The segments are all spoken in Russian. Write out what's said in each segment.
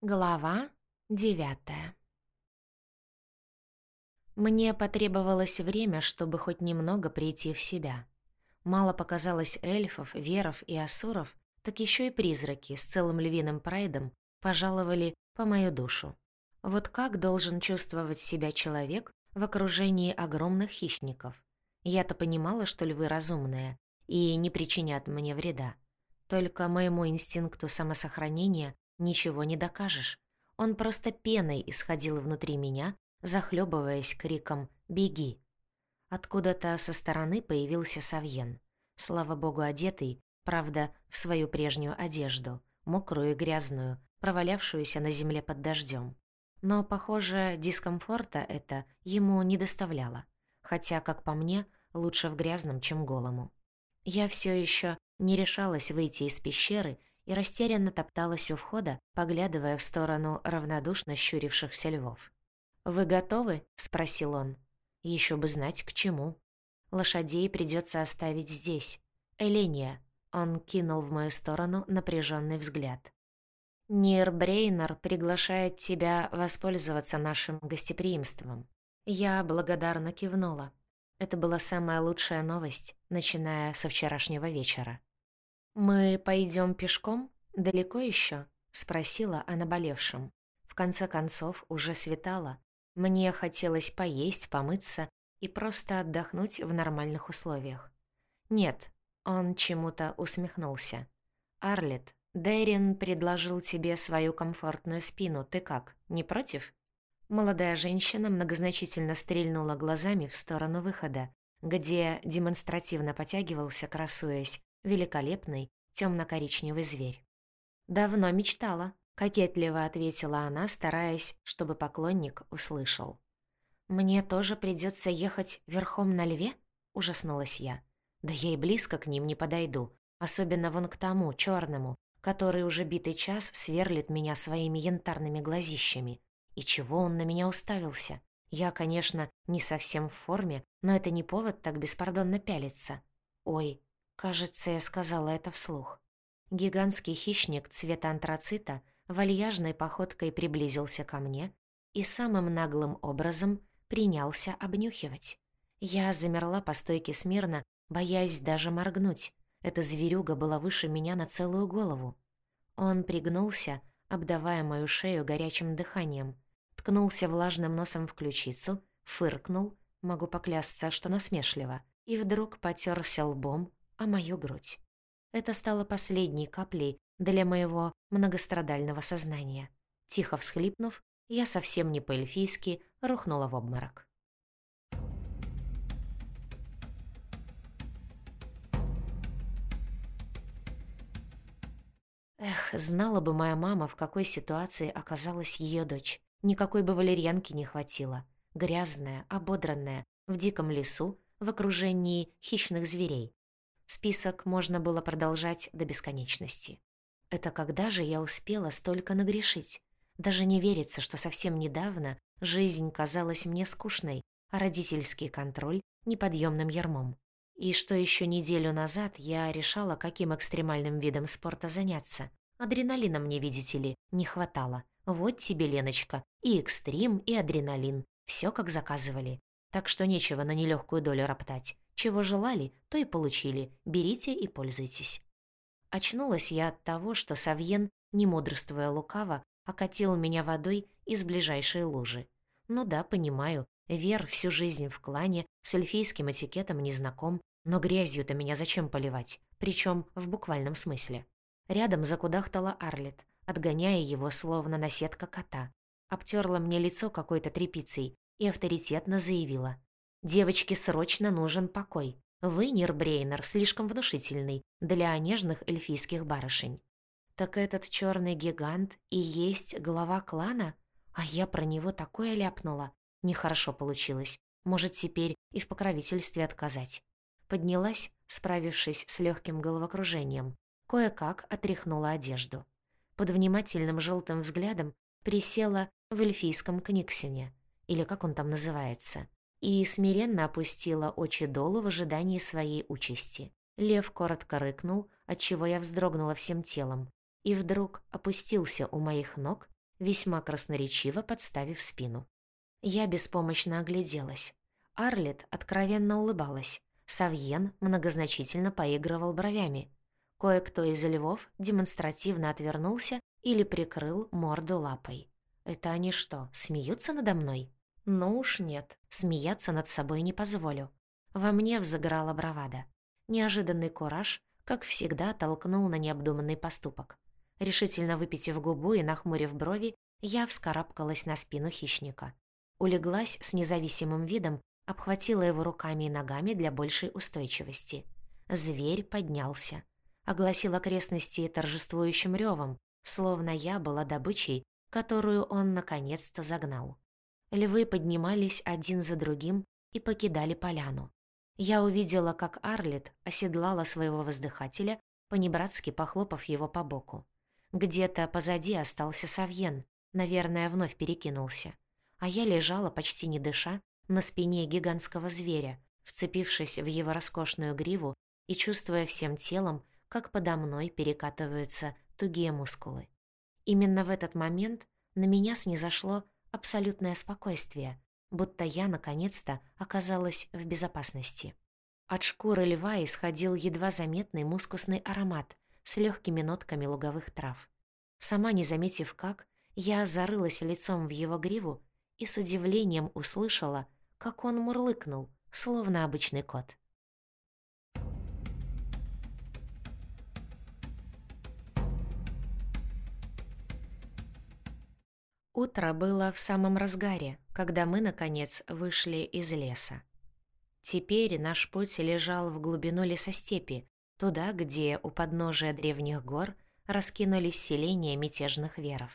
Глава девятая Мне потребовалось время, чтобы хоть немного прийти в себя. Мало показалось эльфов, веров и асуров, так еще и призраки с целым львиным прайдом пожаловали по мою душу. Вот как должен чувствовать себя человек в окружении огромных хищников? Я-то понимала, что львы разумные и не причинят мне вреда. Только моему инстинкту самосохранения Ничего не докажешь. Он просто пеной исходил внутри меня, захлебываясь криком «Беги!». Откуда-то со стороны появился Савьен. Слава богу, одетый, правда, в свою прежнюю одежду, мокрую и грязную, провалявшуюся на земле под дождем. Но, похоже, дискомфорта это ему не доставляло. Хотя, как по мне, лучше в грязном, чем голому. Я все еще не решалась выйти из пещеры и растерянно топталась у входа, поглядывая в сторону равнодушно щурившихся львов. «Вы готовы?» — спросил он. Еще бы знать, к чему. Лошадей придется оставить здесь. Эления. Он кинул в мою сторону напряженный взгляд. Нир Брейнер приглашает тебя воспользоваться нашим гостеприимством. Я благодарно кивнула. Это была самая лучшая новость, начиная со вчерашнего вечера. «Мы пойдем пешком? Далеко еще? спросила о наболевшем. В конце концов, уже светало. Мне хотелось поесть, помыться и просто отдохнуть в нормальных условиях. «Нет», — он чему-то усмехнулся. «Арлет, Дэрин предложил тебе свою комфортную спину. Ты как, не против?» Молодая женщина многозначительно стрельнула глазами в сторону выхода, где демонстративно потягивался, красуясь, великолепный темно-коричневый зверь. «Давно мечтала», — кокетливо ответила она, стараясь, чтобы поклонник услышал. «Мне тоже придется ехать верхом на льве?» — ужаснулась я. «Да я и близко к ним не подойду, особенно вон к тому, черному, который уже битый час сверлит меня своими янтарными глазищами. И чего он на меня уставился? Я, конечно, не совсем в форме, но это не повод так беспардонно пялиться. Ой, Кажется, я сказала это вслух. Гигантский хищник цвета антрацита вальяжной походкой приблизился ко мне и самым наглым образом принялся обнюхивать. Я замерла по стойке смирно, боясь даже моргнуть. Эта зверюга была выше меня на целую голову. Он пригнулся, обдавая мою шею горячим дыханием, ткнулся влажным носом в ключицу, фыркнул, могу поклясться, что насмешливо, и вдруг потерся лбом а мою грудь. Это стало последней каплей для моего многострадального сознания. Тихо всхлипнув, я совсем не по-эльфийски рухнула в обморок. Эх, знала бы моя мама, в какой ситуации оказалась ее дочь. Никакой бы валерьянки не хватило. Грязная, ободранная, в диком лесу, в окружении хищных зверей. Список можно было продолжать до бесконечности. Это когда же я успела столько нагрешить? Даже не верится, что совсем недавно жизнь казалась мне скучной, а родительский контроль — неподъемным ярмом. И что еще неделю назад я решала, каким экстремальным видом спорта заняться. Адреналина мне, видите ли, не хватало. Вот тебе, Леночка, и экстрим, и адреналин. Все как заказывали. Так что нечего на нелегкую долю роптать. Чего желали, то и получили. Берите и пользуйтесь. Очнулась я от того, что Савьен, не мудрствуя лукаво, окатил меня водой из ближайшей лужи. Ну да, понимаю, Вер всю жизнь в клане, с эльфийским этикетом не знаком, но грязью-то меня зачем поливать, причем в буквальном смысле. Рядом закудахтала Арлет, отгоняя его словно наседка кота. Обтерла мне лицо какой-то тряпицей и авторитетно заявила. Девочке срочно нужен покой. Вы, Нирбрейнер, слишком внушительный для нежных эльфийских барышень. Так этот черный гигант и есть глава клана? А я про него такое ляпнула. Нехорошо получилось. Может, теперь и в покровительстве отказать. Поднялась, справившись с легким головокружением. Кое-как отряхнула одежду. Под внимательным желтым взглядом присела в эльфийском книгсине, или как он там называется и смиренно опустила очи долу в ожидании своей участи. Лев коротко рыкнул, отчего я вздрогнула всем телом, и вдруг опустился у моих ног, весьма красноречиво подставив спину. Я беспомощно огляделась. Арлет откровенно улыбалась. Савьен многозначительно поигрывал бровями. Кое-кто из львов демонстративно отвернулся или прикрыл морду лапой. Это они что, смеются надо мной? Ну уж нет, смеяться над собой не позволю. Во мне взыграла бравада. Неожиданный кураж, как всегда, толкнул на необдуманный поступок. Решительно выпитив губу и нахмурив брови, я вскарабкалась на спину хищника. Улеглась с независимым видом, обхватила его руками и ногами для большей устойчивости. Зверь поднялся. Огласил окрестности торжествующим ревом, словно я была добычей, которую он наконец-то загнал. Львы поднимались один за другим и покидали поляну. Я увидела, как Арлет оседлала своего воздыхателя, понебратски похлопав его по боку. Где-то позади остался Савьен, наверное, вновь перекинулся. А я лежала, почти не дыша, на спине гигантского зверя, вцепившись в его роскошную гриву и чувствуя всем телом, как подо мной перекатываются тугие мускулы. Именно в этот момент на меня снизошло абсолютное спокойствие, будто я наконец-то оказалась в безопасности. От шкуры льва исходил едва заметный мускусный аромат с легкими нотками луговых трав. Сама не заметив как, я зарылась лицом в его гриву и с удивлением услышала, как он мурлыкнул, словно обычный кот. Утро было в самом разгаре, когда мы, наконец, вышли из леса. Теперь наш путь лежал в глубину лесостепи, туда, где у подножия древних гор раскинулись селения мятежных веров.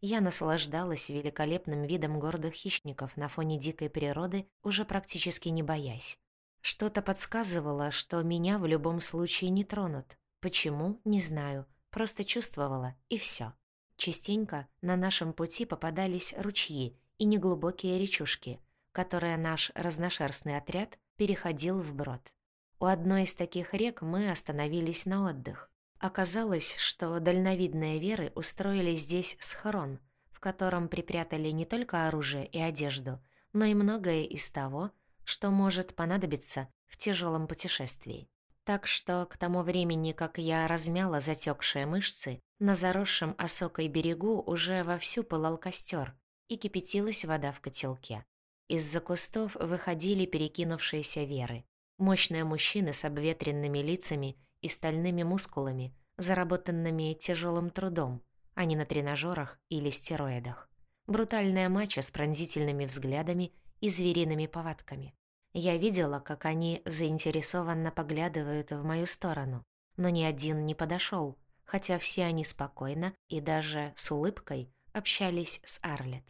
Я наслаждалась великолепным видом гордых хищников на фоне дикой природы, уже практически не боясь. Что-то подсказывало, что меня в любом случае не тронут. Почему, не знаю, просто чувствовала, и все. Частенько на нашем пути попадались ручьи и неглубокие речушки, которые наш разношерстный отряд переходил вброд. У одной из таких рек мы остановились на отдых. Оказалось, что дальновидные веры устроили здесь схрон, в котором припрятали не только оружие и одежду, но и многое из того, что может понадобиться в тяжелом путешествии. Так что к тому времени, как я размяла затекшие мышцы, на заросшем осокой берегу уже вовсю пылал костер и кипятилась вода в котелке. Из-за кустов выходили перекинувшиеся веры. Мощные мужчины с обветренными лицами и стальными мускулами, заработанными тяжелым трудом, а не на тренажерах или стероидах. Брутальная мача с пронзительными взглядами и звериными повадками. Я видела, как они заинтересованно поглядывают в мою сторону, но ни один не подошел, хотя все они спокойно и даже с улыбкой общались с Арлет.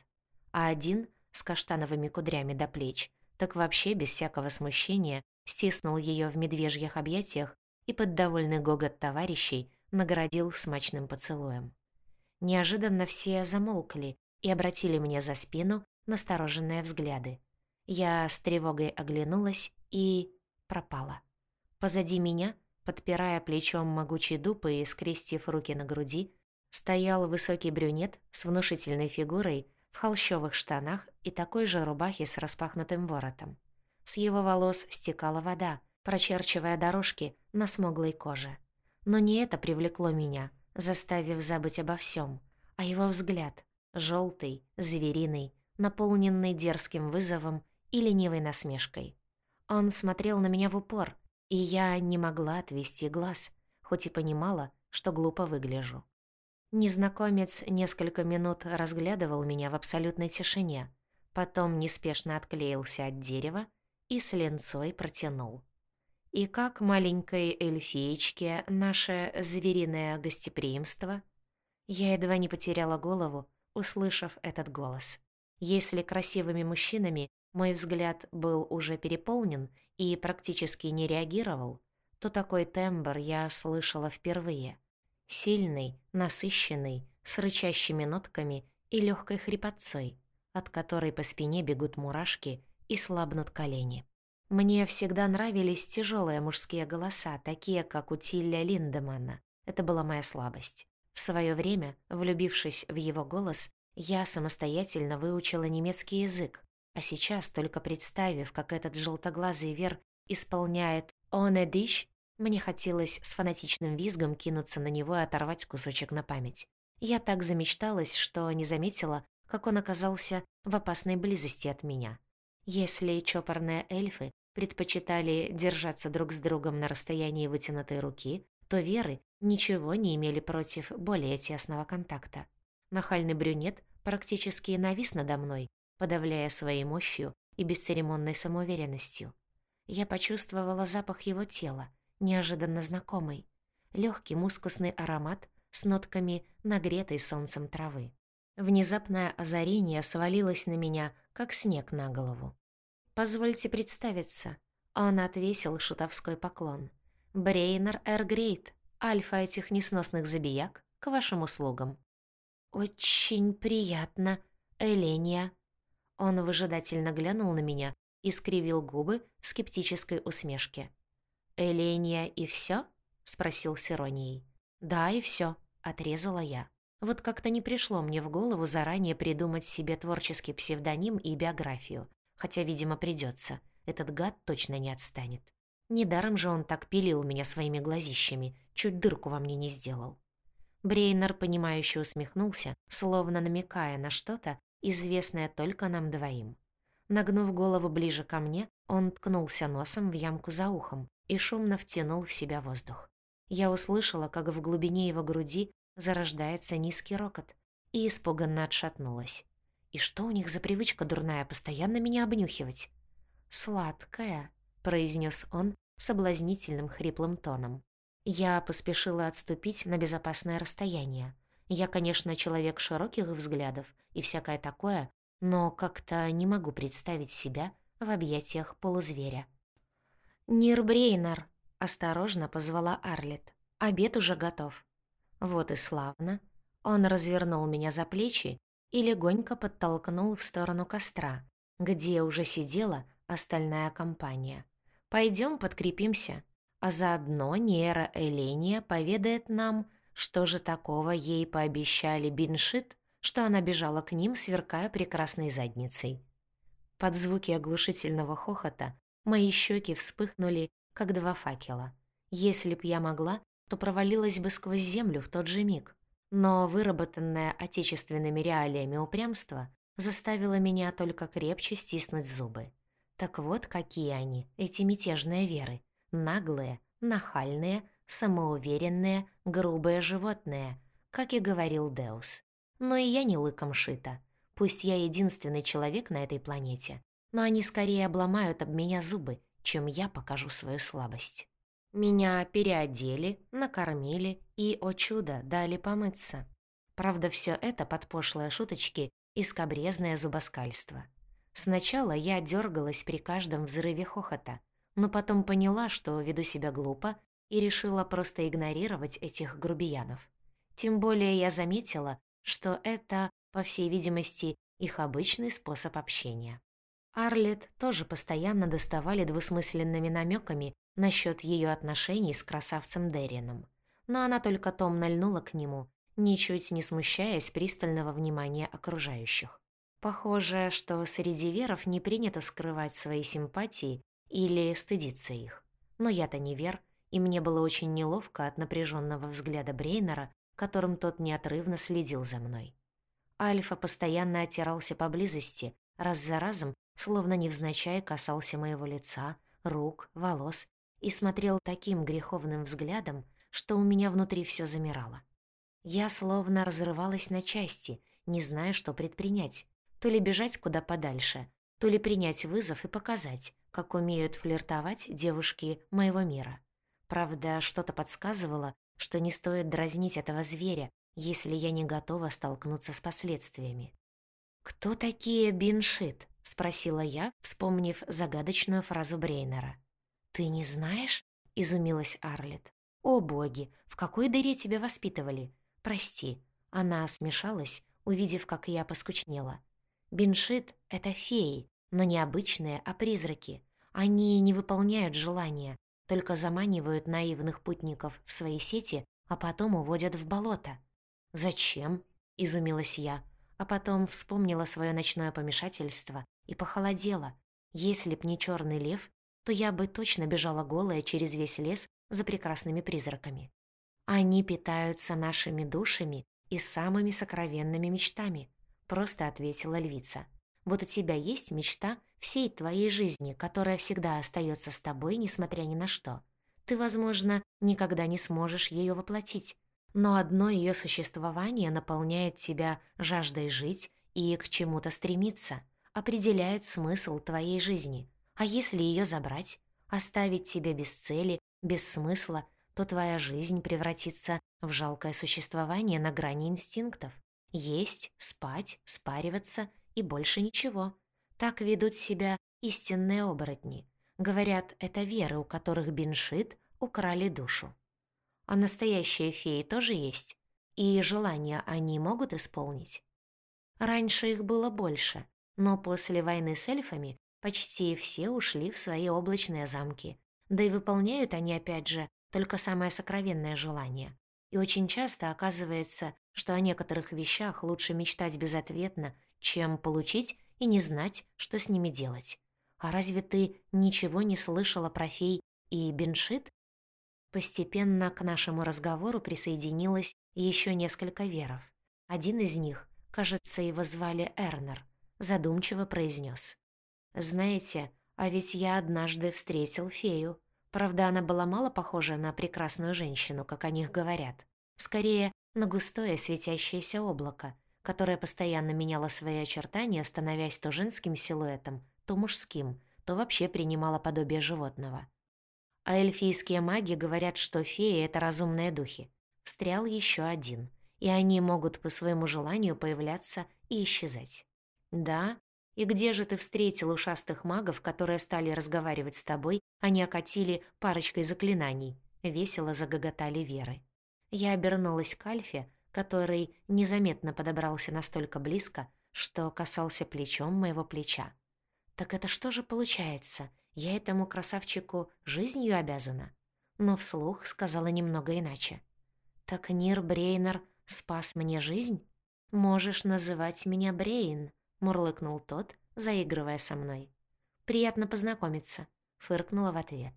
А один, с каштановыми кудрями до плеч, так вообще без всякого смущения стиснул ее в медвежьих объятиях и под довольный гогот товарищей наградил смачным поцелуем. Неожиданно все замолкли и обратили мне за спину настороженные взгляды. Я с тревогой оглянулась и пропала. Позади меня, подпирая плечом могучий дуб и скрестив руки на груди, стоял высокий брюнет с внушительной фигурой в холщовых штанах и такой же рубахе с распахнутым воротом. С его волос стекала вода, прочерчивая дорожки на смуглой коже. Но не это привлекло меня, заставив забыть обо всем, а его взгляд, желтый, звериный, наполненный дерзким вызовом и ленивой насмешкой. Он смотрел на меня в упор, и я не могла отвести глаз, хоть и понимала, что глупо выгляжу. Незнакомец несколько минут разглядывал меня в абсолютной тишине, потом неспешно отклеился от дерева и с ленцой протянул. И как маленькой эльфиечке наше звериное гостеприимство? Я едва не потеряла голову, услышав этот голос. Если красивыми мужчинами мой взгляд был уже переполнен и практически не реагировал, то такой тембр я слышала впервые. Сильный, насыщенный, с рычащими нотками и легкой хрипотцой, от которой по спине бегут мурашки и слабнут колени. Мне всегда нравились тяжелые мужские голоса, такие как у Тилля Линдемана. Это была моя слабость. В свое время, влюбившись в его голос, я самостоятельно выучила немецкий язык, а сейчас, только представив, как этот желтоглазый Вер исполняет «Он диш», мне хотелось с фанатичным визгом кинуться на него и оторвать кусочек на память. Я так замечталась, что не заметила, как он оказался в опасной близости от меня. Если чопорные эльфы предпочитали держаться друг с другом на расстоянии вытянутой руки, то Веры ничего не имели против более тесного контакта. Нахальный брюнет практически навис надо мной, подавляя своей мощью и бесцеремонной самоуверенностью. Я почувствовала запах его тела, неожиданно знакомый. Легкий мускусный аромат с нотками нагретой солнцем травы. Внезапное озарение свалилось на меня, как снег на голову. «Позвольте представиться». Он отвесил шутовской поклон. «Брейнер Эргрейт, альфа этих несносных забияк, к вашим услугам». «Очень приятно, Эления». Он выжидательно глянул на меня и скривил губы в скептической усмешке. «Эления и всё?» — спросил с иронией. «Да, и всё», — отрезала я. Вот как-то не пришло мне в голову заранее придумать себе творческий псевдоним и биографию, хотя, видимо, придётся. Этот гад точно не отстанет. Недаром же он так пилил меня своими глазищами, чуть дырку во мне не сделал. Брейнер, понимающе усмехнулся, словно намекая на что-то, известное только нам двоим. Нагнув голову ближе ко мне, он ткнулся носом в ямку за ухом и шумно втянул в себя воздух. Я услышала, как в глубине его груди зарождается низкий рокот, и испуганно отшатнулась. И что у них за привычка дурная постоянно меня обнюхивать? «Сладкая», — произнес он соблазнительным хриплым тоном. Я поспешила отступить на безопасное расстояние. Я, конечно, человек широких взглядов и всякое такое, но как-то не могу представить себя в объятиях полузверя. «Нирбрейнер», — осторожно позвала Арлет. «Обед уже готов». Вот и славно. Он развернул меня за плечи и легонько подтолкнул в сторону костра, где уже сидела остальная компания. Пойдем подкрепимся а заодно Нера Эления поведает нам, что же такого ей пообещали Биншит, что она бежала к ним, сверкая прекрасной задницей. Под звуки оглушительного хохота мои щеки вспыхнули, как два факела. Если б я могла, то провалилась бы сквозь землю в тот же миг. Но выработанное отечественными реалиями упрямство заставило меня только крепче стиснуть зубы. Так вот какие они, эти мятежные веры. Наглые, нахальные, самоуверенные, грубые животные, как и говорил Деус. Но и я не лыком шита. Пусть я единственный человек на этой планете, но они скорее обломают об меня зубы, чем я покажу свою слабость. Меня переодели, накормили и, о чудо, дали помыться. Правда, все это под пошлые шуточки и скобрезное зубоскальство. Сначала я дергалась при каждом взрыве хохота, но потом поняла, что веду себя глупо, и решила просто игнорировать этих грубиянов. Тем более я заметила, что это, по всей видимости, их обычный способ общения. Арлет тоже постоянно доставали двусмысленными намеками насчет ее отношений с красавцем Деррином, но она только томно льнула к нему, ничуть не смущаясь пристального внимания окружающих. Похоже, что среди веров не принято скрывать свои симпатии или стыдиться их. Но я-то не вер, и мне было очень неловко от напряженного взгляда Брейнера, которым тот неотрывно следил за мной. Альфа постоянно оттирался поблизости, раз за разом, словно невзначай касался моего лица, рук, волос и смотрел таким греховным взглядом, что у меня внутри все замирало. Я словно разрывалась на части, не зная, что предпринять, то ли бежать куда подальше, то ли принять вызов и показать, как умеют флиртовать девушки моего мира. Правда, что-то подсказывало, что не стоит дразнить этого зверя, если я не готова столкнуться с последствиями. «Кто такие Биншит?» — спросила я, вспомнив загадочную фразу Брейнера. «Ты не знаешь?» — изумилась Арлет. «О боги, в какой дыре тебя воспитывали? Прости». Она смешалась, увидев, как я поскучнела. Биншит — это феи, но не обычные, а призраки. Они не выполняют желания, только заманивают наивных путников в свои сети, а потом уводят в болото. «Зачем?» — изумилась я, а потом вспомнила свое ночное помешательство и похолодела. Если б не черный лев, то я бы точно бежала голая через весь лес за прекрасными призраками. Они питаются нашими душами и самыми сокровенными мечтами, просто ответила львица. Вот у тебя есть мечта всей твоей жизни, которая всегда остается с тобой, несмотря ни на что. Ты, возможно, никогда не сможешь ее воплотить, но одно ее существование наполняет тебя жаждой жить и к чему-то стремиться, определяет смысл твоей жизни. А если ее забрать, оставить тебя без цели, без смысла, то твоя жизнь превратится в жалкое существование на грани инстинктов. Есть, спать, спариваться и больше ничего. Так ведут себя истинные оборотни. Говорят, это веры, у которых беншит украли душу. А настоящие феи тоже есть? И желания они могут исполнить? Раньше их было больше, но после войны с эльфами почти все ушли в свои облачные замки. Да и выполняют они, опять же, только самое сокровенное желание. И очень часто оказывается, что о некоторых вещах лучше мечтать безответно, чем получить и не знать, что с ними делать. А разве ты ничего не слышала про фей и беншит? Постепенно к нашему разговору присоединилось еще несколько веров. Один из них, кажется, его звали Эрнер, задумчиво произнес: «Знаете, а ведь я однажды встретил фею. Правда, она была мало похожа на прекрасную женщину, как о них говорят. Скорее, на густое светящееся облако, которое постоянно меняло свои очертания, становясь то женским силуэтом, то мужским, то вообще принимало подобие животного. А эльфийские маги говорят, что феи — это разумные духи. Встрял еще один, и они могут по своему желанию появляться и исчезать. Да, и где же ты встретил ушастых магов, которые стали разговаривать с тобой, а не окатили парочкой заклинаний? Весело загоготали Веры. Я обернулась к Альфе, который незаметно подобрался настолько близко, что касался плечом моего плеча. Так это что же получается? Я этому красавчику жизнью обязана. Но вслух сказала немного иначе. «Так Нир Брейнер спас мне жизнь? Можешь называть меня Брейн», — мурлыкнул тот, заигрывая со мной. «Приятно познакомиться», — фыркнула в ответ.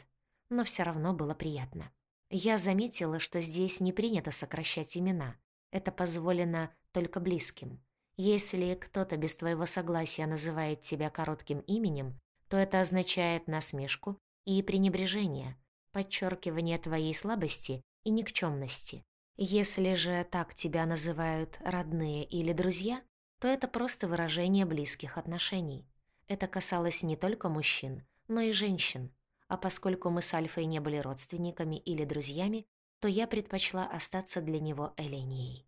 Но все равно было приятно. Я заметила, что здесь не принято сокращать имена. Это позволено только близким. Если кто-то без твоего согласия называет тебя коротким именем, то это означает насмешку и пренебрежение, подчеркивание твоей слабости и никчемности. Если же так тебя называют родные или друзья, то это просто выражение близких отношений. Это касалось не только мужчин, но и женщин. А поскольку мы с Альфой не были родственниками или друзьями, то я предпочла остаться для него Эленией.